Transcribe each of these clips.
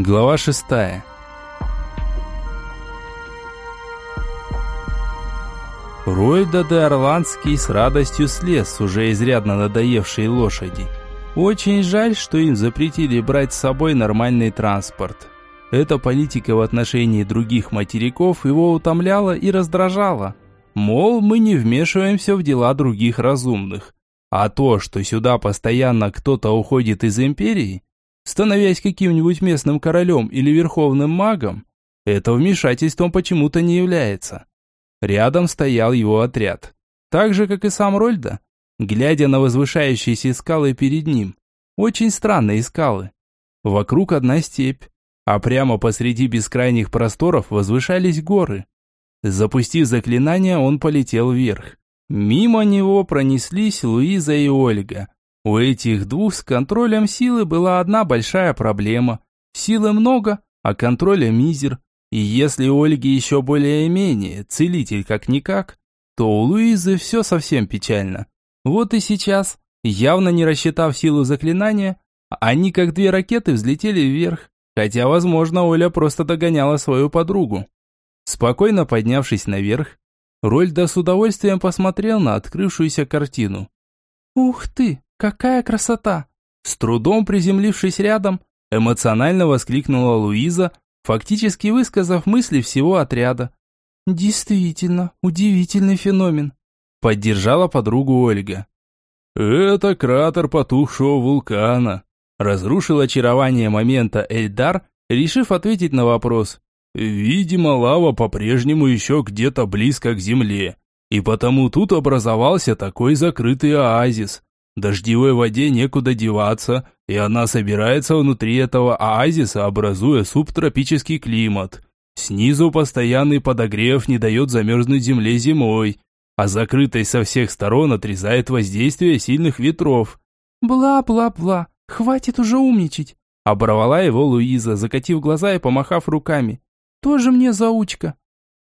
Глава шестая. Ройда де Орландский с радостью слез с уже изрядно надоевшей лошади. Очень жаль, что им запретили брать с собой нормальный транспорт. Эта политика в отношении других материков его утомляла и раздражала. Мол, мы не вмешиваемся в дела других разумных. А то, что сюда постоянно кто-то уходит из империи, становясь каким-нибудь местным королем или верховным магом, это вмешательством почему-то не является. Рядом стоял его отряд. Так же, как и сам Рольда, глядя на возвышающиеся скалы перед ним. Очень странные скалы. Вокруг одна степь, а прямо посреди бескрайних просторов возвышались горы. Запустив заклинание, он полетел вверх. Мимо него пронеслись Луиза и Ольга. У этих двух с контролем силы была одна большая проблема. Силы много, а контроля мизер. И если у Ольги еще более-менее, целитель как-никак, то у Луизы все совсем печально. Вот и сейчас, явно не рассчитав силу заклинания, они как две ракеты взлетели вверх, хотя, возможно, Оля просто догоняла свою подругу. Спокойно поднявшись наверх, Рольда с удовольствием посмотрел на открывшуюся картину. «Ух ты, какая красота!» С трудом приземлившись рядом, эмоционально воскликнула Луиза, фактически высказав мысли всего отряда. «Действительно, удивительный феномен», – поддержала подругу Ольга. «Это кратер потухшего вулкана», – разрушил очарование момента Эльдар, решив ответить на вопрос. Видимо, лава по-прежнему еще где-то близко к земле, и потому тут образовался такой закрытый оазис. Дождевой воде некуда деваться, и она собирается внутри этого оазиса, образуя субтропический климат. Снизу постоянный подогрев не дает замерзнуть земле зимой, а закрытость со всех сторон отрезает воздействие сильных ветров. «Бла-бла-бла, хватит уже умничать!» Оборвала его Луиза, закатив глаза и помахав руками. Тоже мне заучка».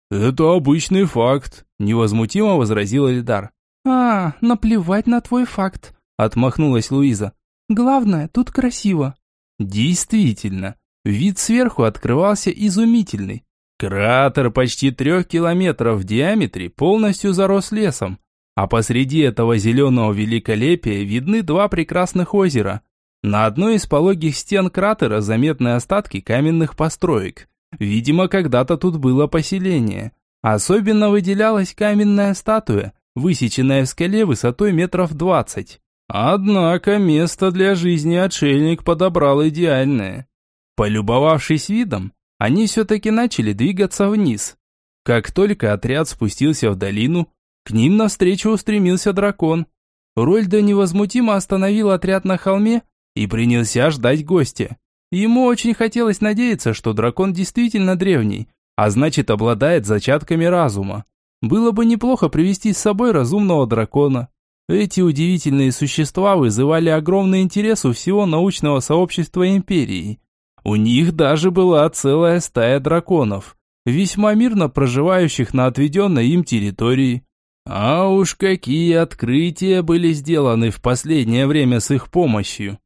«Это обычный факт», – невозмутимо возразил Эльдар. «А, наплевать на твой факт», – отмахнулась Луиза. «Главное, тут красиво». Действительно, вид сверху открывался изумительный. Кратер почти трех километров в диаметре полностью зарос лесом, а посреди этого зеленого великолепия видны два прекрасных озера. На одной из пологих стен кратера заметны остатки каменных построек, Видимо, когда-то тут было поселение. Особенно выделялась каменная статуя, высеченная в скале высотой метров двадцать. Однако место для жизни отшельник подобрал идеальное. Полюбовавшись видом, они все-таки начали двигаться вниз. Как только отряд спустился в долину, к ним навстречу устремился дракон. Рольда невозмутимо остановил отряд на холме и принялся ждать гостя. Ему очень хотелось надеяться, что дракон действительно древний, а значит обладает зачатками разума. Было бы неплохо привести с собой разумного дракона. Эти удивительные существа вызывали огромный интерес у всего научного сообщества Империи. У них даже была целая стая драконов, весьма мирно проживающих на отведенной им территории. А уж какие открытия были сделаны в последнее время с их помощью.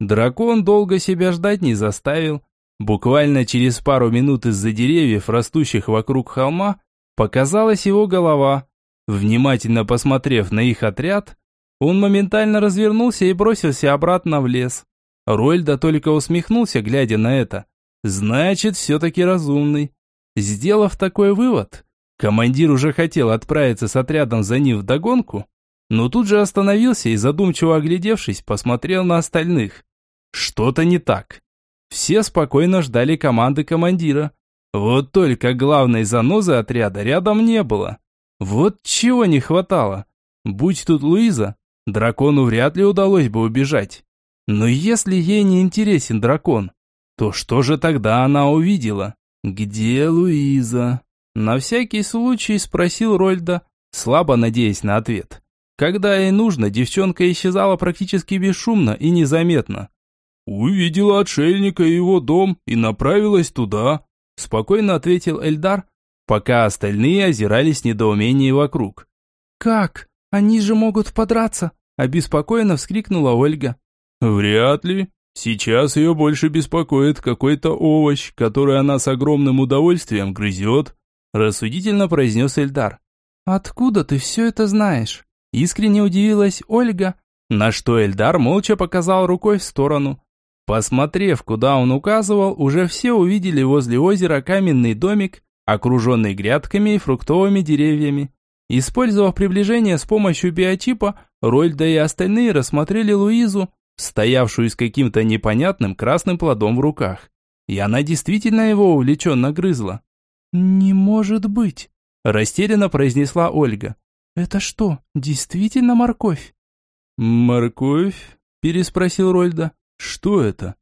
Дракон долго себя ждать не заставил. Буквально через пару минут из-за деревьев, растущих вокруг холма, показалась его голова. Внимательно посмотрев на их отряд, он моментально развернулся и бросился обратно в лес. Рольда только усмехнулся, глядя на это. Значит, все-таки разумный. Сделав такой вывод, командир уже хотел отправиться с отрядом за ним в догонку, но тут же остановился и, задумчиво оглядевшись, посмотрел на остальных. Что-то не так. Все спокойно ждали команды командира. Вот только главной занозы отряда рядом не было. Вот чего не хватало. Будь тут Луиза, дракону вряд ли удалось бы убежать. Но если ей не интересен дракон, то что же тогда она увидела? Где Луиза? На всякий случай спросил Рольда, слабо надеясь на ответ. Когда ей нужно, девчонка исчезала практически бесшумно и незаметно. «Увидела отшельника и его дом и направилась туда», спокойно ответил Эльдар, пока остальные озирались недоумение вокруг. «Как? Они же могут подраться!» обеспокоенно вскрикнула Ольга. «Вряд ли», Сейчас ее больше беспокоит какой-то овощ, который она с огромным удовольствием грызет», рассудительно произнес Эльдар. «Откуда ты все это знаешь?» Искренне удивилась Ольга, на что Эльдар молча показал рукой в сторону. Посмотрев, куда он указывал, уже все увидели возле озера каменный домик, окруженный грядками и фруктовыми деревьями. Использовав приближение с помощью биотипа, Рольда и остальные рассмотрели Луизу, стоявшую с каким-то непонятным красным плодом в руках. И она действительно его увлеченно грызла. «Не может быть!» – растерянно произнесла Ольга. «Это что, действительно морковь?» «Морковь?» – переспросил Рольда. «Что это?»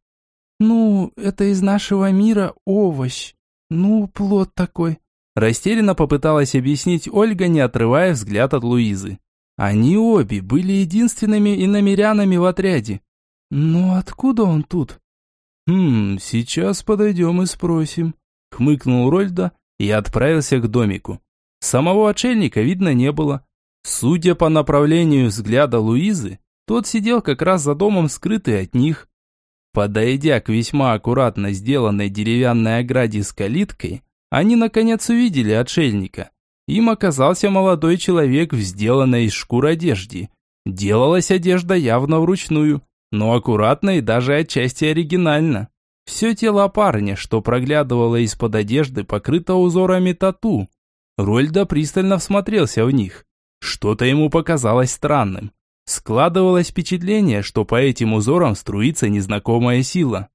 «Ну, это из нашего мира овощ. Ну, плод такой. Растерянно попыталась объяснить Ольга, не отрывая взгляд от Луизы. Они обе были единственными иномерянами в отряде. «Ну откуда он тут?» «Хм, сейчас подойдем и спросим», — хмыкнул Рольда и отправился к домику. Самого отшельника видно не было. Судя по направлению взгляда Луизы, тот сидел как раз за домом, скрытый от них. Подойдя к весьма аккуратно сделанной деревянной ограде с калиткой, они наконец увидели отшельника. Им оказался молодой человек в сделанной из шкур одежде. Делалась одежда явно вручную, но аккуратно и даже отчасти оригинально. Все тело парня, что проглядывало из-под одежды, покрыто узорами тату. Рольда пристально всмотрелся в них. Что-то ему показалось странным. Складывалось впечатление, что по этим узорам струится незнакомая сила.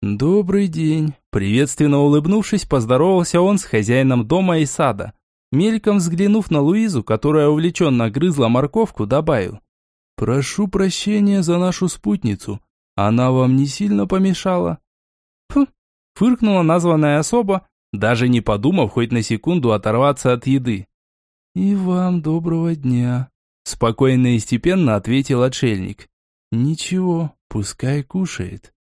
«Добрый день!» Приветственно улыбнувшись, поздоровался он с хозяином дома и сада. Мельком взглянув на Луизу, которая увлеченно грызла морковку, добавил. «Прошу прощения за нашу спутницу. Она вам не сильно помешала?» «Хм!» – фыркнула названная особа, даже не подумав хоть на секунду оторваться от еды. «И вам доброго дня», – спокойно и степенно ответил отшельник. «Ничего, пускай кушает».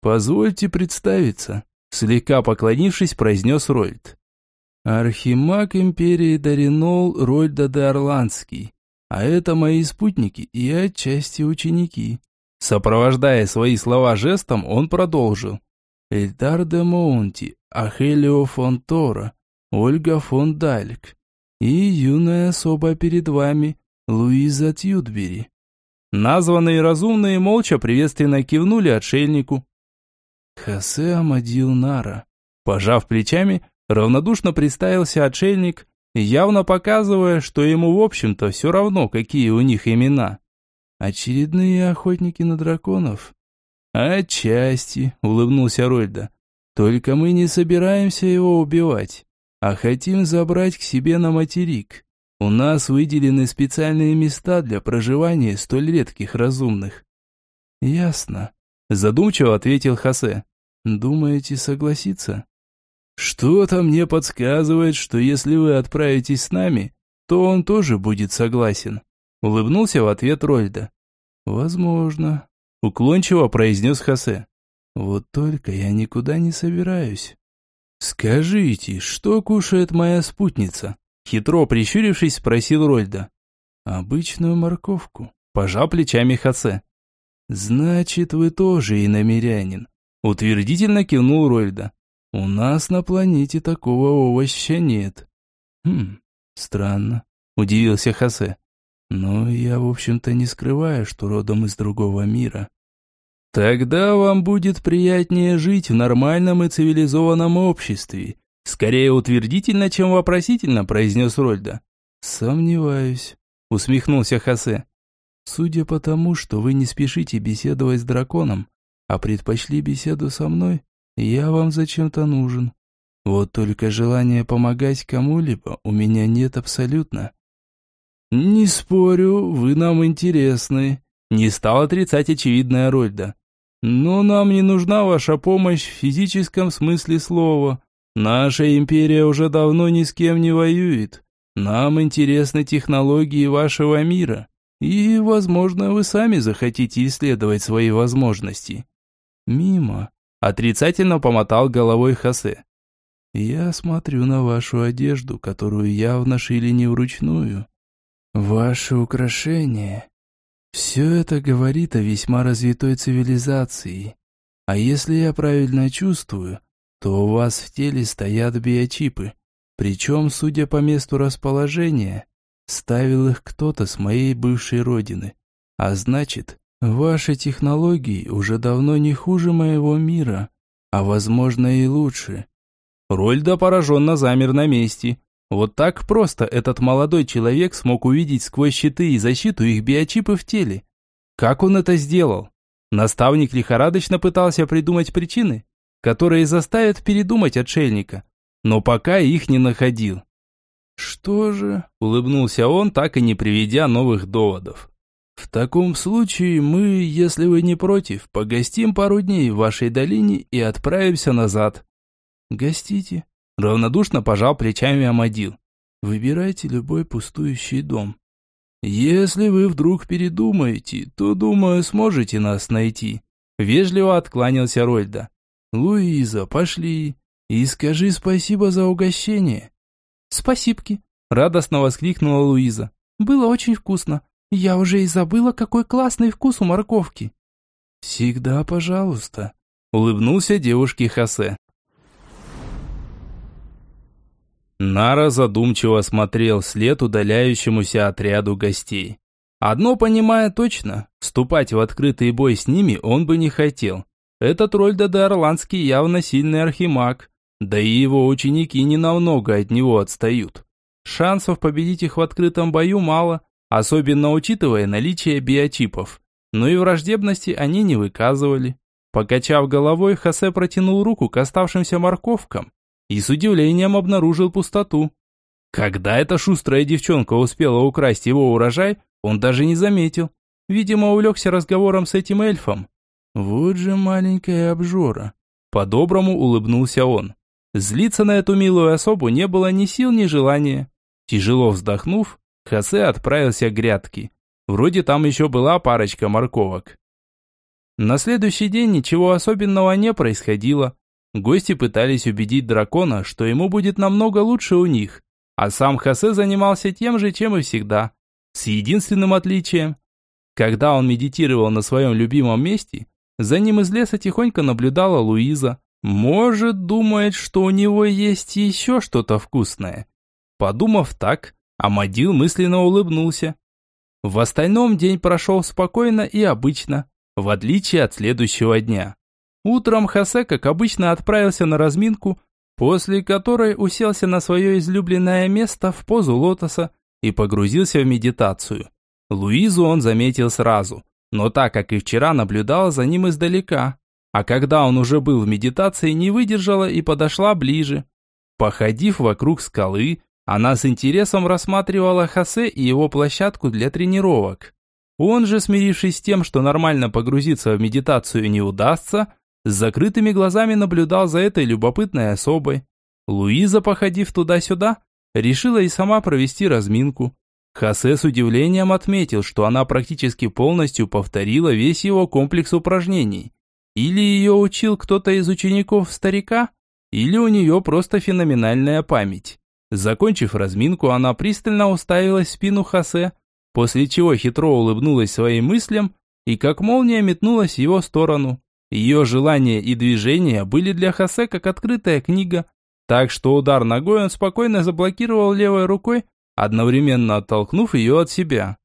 «Позвольте представиться», Слегка поклонившись, произнес Рольд. Архимаг империи Даринол Рольда де Орландский. А это мои спутники и отчасти ученики. Сопровождая свои слова жестом, он продолжил. Эльдар де Моунти, Ахелио фон Тора, Ольга фон Дальк и юная особа перед вами, Луиза Тьюдбери. Названные разумные молча приветственно кивнули отшельнику, Хосе Амадил Нара. Пожав плечами, равнодушно представился отшельник, явно показывая, что ему в общем-то все равно, какие у них имена. Очередные охотники на драконов? Отчасти, улыбнулся Рольда. Только мы не собираемся его убивать, а хотим забрать к себе на материк. У нас выделены специальные места для проживания столь редких разумных. Ясно. Задумчиво ответил Хосе. Думаете согласиться? Что-то мне подсказывает, что если вы отправитесь с нами, то он тоже будет согласен. Улыбнулся в ответ Рольда. Возможно. Уклончиво произнес Хосе. Вот только я никуда не собираюсь. Скажите, что кушает моя спутница? Хитро прищурившись, спросил Рольда. Обычную морковку. Пожал плечами Хосе. «Значит, вы тоже иномерянин», – утвердительно кивнул Рольда. «У нас на планете такого овоща нет». «Хм, странно», – удивился Хосе. «Но я, в общем-то, не скрываю, что родом из другого мира». «Тогда вам будет приятнее жить в нормальном и цивилизованном обществе», скорее утвердительно, чем вопросительно, произнес Рольда. «Сомневаюсь», – усмехнулся Хосе. Судя по тому, что вы не спешите беседовать с драконом, а предпочли беседу со мной, я вам зачем-то нужен. Вот только желания помогать кому-либо у меня нет абсолютно. Не спорю, вы нам интересны. Не стал отрицать очевидная Рольда. Но нам не нужна ваша помощь в физическом смысле слова. Наша империя уже давно ни с кем не воюет. Нам интересны технологии вашего мира. И, возможно, вы сами захотите исследовать свои возможности. Мимо. Отрицательно помотал головой Хосе. Я смотрю на вашу одежду, которую явно шили не вручную. Ваши украшения. Все это говорит о весьма развитой цивилизации. А если я правильно чувствую, то у вас в теле стоят биочипы. Причем, судя по месту расположения, ставил их кто-то с моей бывшей родины. А значит, ваши технологии уже давно не хуже моего мира, а возможно и лучше. Рольда пораженно замер на месте. Вот так просто этот молодой человек смог увидеть сквозь щиты и защиту их биочипы в теле. Как он это сделал? Наставник лихорадочно пытался придумать причины, которые заставят передумать отшельника, но пока их не находил. «Что же?» – улыбнулся он, так и не приведя новых доводов. «В таком случае мы, если вы не против, погостим пару дней в вашей долине и отправимся назад». «Гостите», – равнодушно пожал плечами Амадил. «Выбирайте любой пустующий дом. Если вы вдруг передумаете, то, думаю, сможете нас найти». Вежливо откланялся Рольда. «Луиза, пошли и скажи спасибо за угощение». «Спасибки!» – радостно воскликнула Луиза. «Было очень вкусно. Я уже и забыла, какой классный вкус у морковки». «Всегда пожалуйста», – улыбнулся девушке Хосе. Нара задумчиво смотрел вслед удаляющемуся отряду гостей. Одно понимая точно, вступать в открытый бой с ними он бы не хотел. Этот Рольда де Орландский явно сильный архимаг, да и его ученики не намного от него отстают. Шансов победить их в открытом бою мало, особенно учитывая наличие биотипов. Но и враждебности они не выказывали. Покачав головой, Хосе протянул руку к оставшимся морковкам и с удивлением обнаружил пустоту. Когда эта шустрая девчонка успела украсть его урожай, он даже не заметил. Видимо, увлекся разговором с этим эльфом. «Вот же маленькая обжора!» По-доброму улыбнулся он. Злиться на эту милую особу не было ни сил, ни желания. Тяжело вздохнув, Хосе отправился к грядке. Вроде там еще была парочка морковок. На следующий день ничего особенного не происходило. Гости пытались убедить дракона, что ему будет намного лучше у них. А сам Хосе занимался тем же, чем и всегда. С единственным отличием. Когда он медитировал на своем любимом месте, за ним из леса тихонько наблюдала Луиза. Может, думает, что у него есть еще что-то вкусное. Подумав так, Амадил мысленно улыбнулся. В остальном день прошел спокойно и обычно, в отличие от следующего дня. Утром Хосе, как обычно, отправился на разминку, после которой уселся на свое излюбленное место в позу лотоса и погрузился в медитацию. Луизу он заметил сразу, но так как и вчера наблюдал за ним издалека, а когда он уже был в медитации, не выдержала и подошла ближе. Походив вокруг скалы, она с интересом рассматривала Хосе и его площадку для тренировок. Он же, смирившись с тем, что нормально погрузиться в медитацию не удастся, с закрытыми глазами наблюдал за этой любопытной особой. Луиза, походив туда-сюда, решила и сама провести разминку. Хосе с удивлением отметил, что она практически полностью повторила весь его комплекс упражнений. Или ее учил кто-то из учеников старика, или у нее просто феноменальная память. Закончив разминку, она пристально уставилась в спину Хосе, после чего хитро улыбнулась своим мыслям и как молния метнулась в его сторону. Ее желания и движения были для Хосе как открытая книга, так что удар ногой он спокойно заблокировал левой рукой, одновременно оттолкнув ее от себя.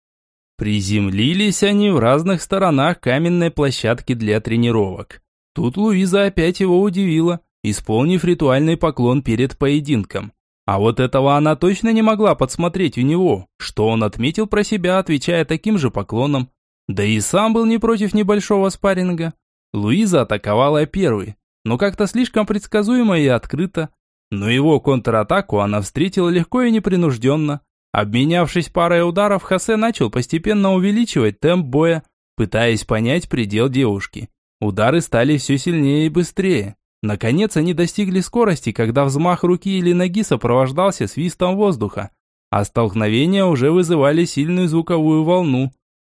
Приземлились они в разных сторонах каменной площадки для тренировок. Тут Луиза опять его удивила, исполнив ритуальный поклон перед поединком. А вот этого она точно не могла подсмотреть у него, что он отметил про себя, отвечая таким же поклоном. Да и сам был не против небольшого спарринга. Луиза атаковала первой, но как-то слишком предсказуемо и открыто. Но его контратаку она встретила легко и непринужденно. Обменявшись парой ударов, Хосе начал постепенно увеличивать темп боя, пытаясь понять предел девушки. Удары стали все сильнее и быстрее. Наконец они достигли скорости, когда взмах руки или ноги сопровождался свистом воздуха, а столкновения уже вызывали сильную звуковую волну.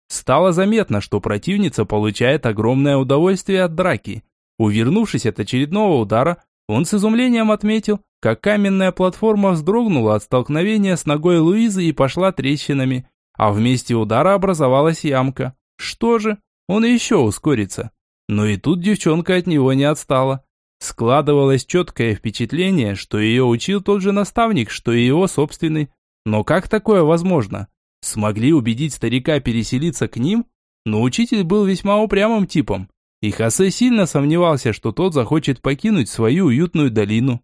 Стало заметно, что противница получает огромное удовольствие от драки. Увернувшись от очередного удара, он с изумлением отметил, как каменная платформа вздрогнула от столкновения с ногой Луизы и пошла трещинами, а в месте удара образовалась ямка. Что же, он еще ускорится. Но и тут девчонка от него не отстала. Складывалось четкое впечатление, что ее учил тот же наставник, что и его собственный. Но как такое возможно? Смогли убедить старика переселиться к ним? Но учитель был весьма упрямым типом. И Хосе сильно сомневался, что тот захочет покинуть свою уютную долину.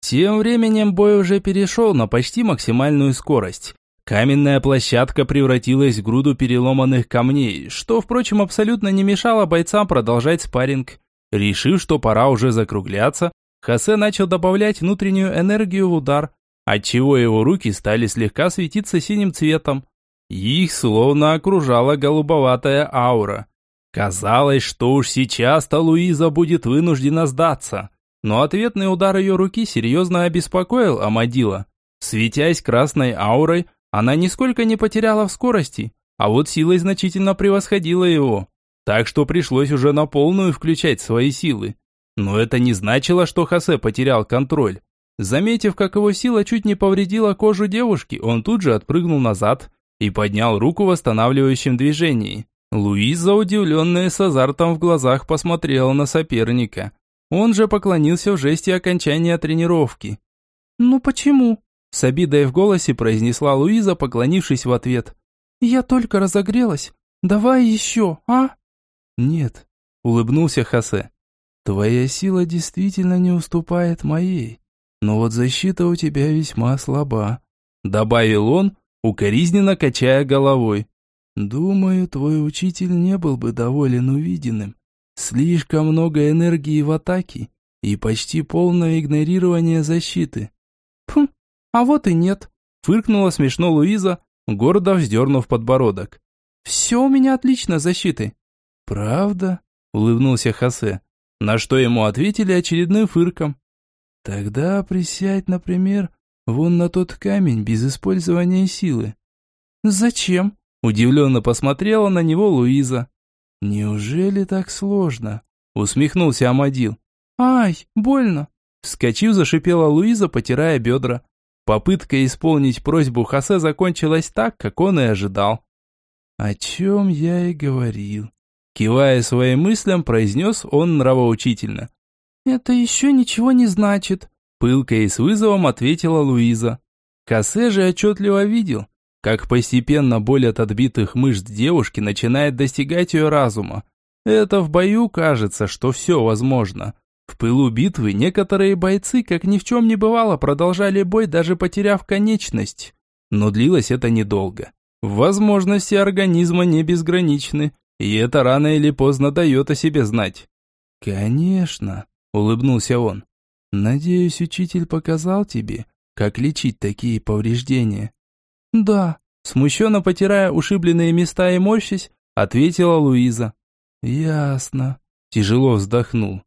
Тем временем бой уже перешел на почти максимальную скорость. Каменная площадка превратилась в груду переломанных камней, что, впрочем, абсолютно не мешало бойцам продолжать спарринг. Решив, что пора уже закругляться, Хосе начал добавлять внутреннюю энергию в удар, отчего его руки стали слегка светиться синим цветом. Их словно окружала голубоватая аура. Казалось, что уж сейчас-то Луиза будет вынуждена сдаться. Но ответный удар ее руки серьезно обеспокоил Амадила. Светясь красной аурой, она нисколько не потеряла в скорости, а вот силой значительно превосходила его. Так что пришлось уже на полную включать свои силы. Но это не значило, что Хосе потерял контроль. Заметив, как его сила чуть не повредила кожу девушки, он тут же отпрыгнул назад и поднял руку в восстанавливающем движении. Луиза, удивленная с азартом в глазах, посмотрела на соперника. Он же поклонился в жесте окончания тренировки. «Ну почему?» С обидой в голосе произнесла Луиза, поклонившись в ответ. «Я только разогрелась. Давай еще, а?» «Нет», — улыбнулся Хосе. «Твоя сила действительно не уступает моей, но вот защита у тебя весьма слаба», — добавил он, укоризненно качая головой. «Думаю, твой учитель не был бы доволен увиденным. Слишком много энергии в атаке и почти полное игнорирование защиты». «Хм, «А вот и нет», – фыркнула смешно Луиза, гордо вздернув подбородок. «Все у меня отлично защиты». «Правда?» – улыбнулся Хосе, на что ему ответили очередным фырком. «Тогда присядь, например, вон на тот камень без использования силы». «Зачем?» – удивленно посмотрела на него Луиза. «Неужели так сложно?» – усмехнулся Амадил. «Ай, больно!» Вскочив, зашипела Луиза, потирая бедра. Попытка исполнить просьбу Хосе закончилась так, как он и ожидал. «О чем я и говорил», – кивая своим мыслям, произнес он нравоучительно. «Это еще ничего не значит», – пылко и с вызовом ответила Луиза. Хосе же отчетливо видел, как постепенно боль от отбитых мышц девушки начинает достигать ее разума. Это в бою кажется, что все возможно. В пылу битвы некоторые бойцы, как ни в чем не бывало, продолжали бой, даже потеряв конечность. Но длилось это недолго. Возможности организма не безграничны, и это рано или поздно дает о себе знать. «Конечно», — улыбнулся он. «Надеюсь, учитель показал тебе, как лечить такие повреждения». «Да», — смущенно потирая ушибленные места и морщись, ответила Луиза. «Ясно», — тяжело вздохнул.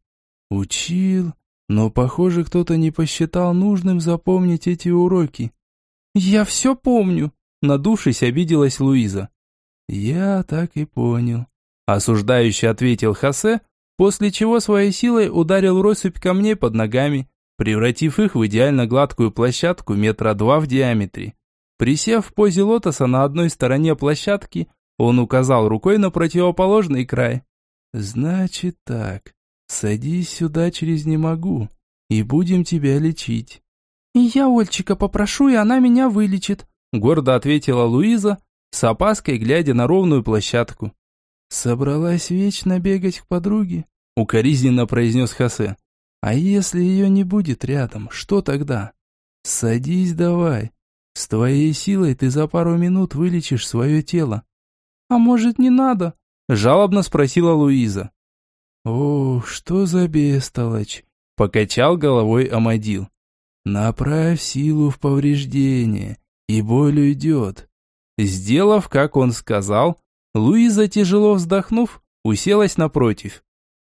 Учил, но, похоже, кто-то не посчитал нужным запомнить эти уроки. Я все помню, надувшись, обиделась Луиза. Я так и понял. Осуждающе ответил Хосе, после чего своей силой ударил россыпь камней под ногами, превратив их в идеально гладкую площадку метра два в диаметре. Присев в позе лотоса на одной стороне площадки, он указал рукой на противоположный край. «Значит так, «Садись сюда через «не могу», и будем тебя лечить». «И я Ольчика попрошу, и она меня вылечит», гордо ответила Луиза, с опаской глядя на ровную площадку. «Собралась вечно бегать к подруге?» укоризненно произнес Хосе. «А если ее не будет рядом, что тогда? Садись давай. С твоей силой ты за пару минут вылечишь свое тело». «А может, не надо?» жалобно спросила Луиза. «О, что за бестолочь!» – покачал головой Амадил. «Направь силу в повреждение, и боль уйдет». Сделав, как он сказал, Луиза, тяжело вздохнув, уселась напротив.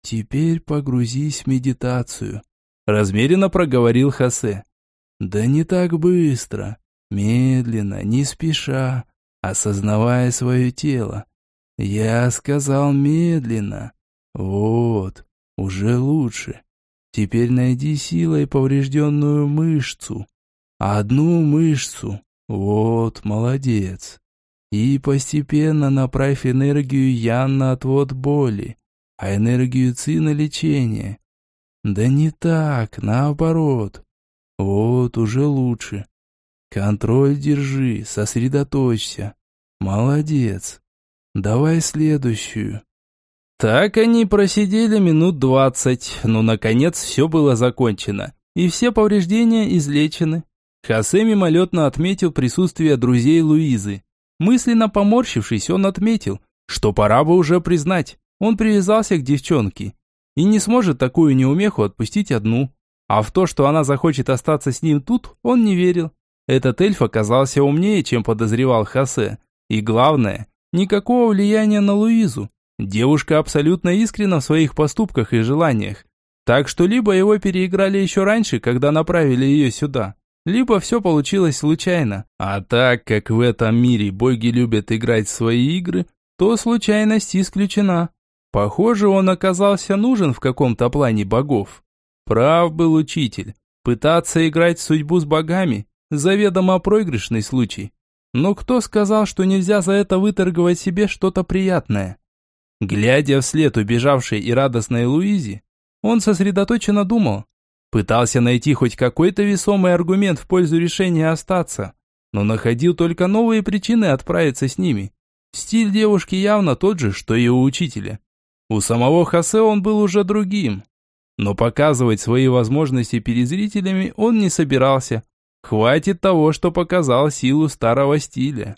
«Теперь погрузись в медитацию», – размеренно проговорил Хосе. «Да не так быстро, медленно, не спеша, осознавая свое тело. Я сказал медленно, вот, уже лучше. Теперь найди силой поврежденную мышцу. Одну мышцу. Вот, молодец. И постепенно направь энергию Ян на отвод боли, а энергию Ци на лечение. Да не так, наоборот. Вот, уже лучше. Контроль держи, сосредоточься. Молодец. Давай следующую. Так они просидели минут двадцать, но наконец все было закончено, и все повреждения излечены. Хосе мимолетно отметил присутствие друзей Луизы. Мысленно поморщившись, он отметил, что пора бы уже признать, он привязался к девчонке и не сможет такую неумеху отпустить одну. А в то, что она захочет остаться с ним тут, он не верил. Этот эльф оказался умнее, чем подозревал Хосе. И главное, никакого влияния на Луизу. Девушка абсолютно искренна в своих поступках и желаниях. Так что либо его переиграли еще раньше, когда направили ее сюда, либо все получилось случайно. А так как в этом мире боги любят играть в свои игры, то случайность исключена. Похоже, он оказался нужен в каком-то плане богов. Прав был учитель. Пытаться играть в судьбу с богами – заведомо проигрышный случай. Но кто сказал, что нельзя за это выторговать себе что-то приятное? Глядя вслед убежавшей и радостной Луизе, он сосредоточенно думал, Пытался найти хоть какой-то весомый аргумент в пользу решения остаться, но находил только новые причины отправиться с ними. Стиль девушки явно тот же, что и у учителя. У самого Хосе он был уже другим. Но показывать свои возможности перед зрителями он не собирался. Хватит того, что показал силу старого стиля.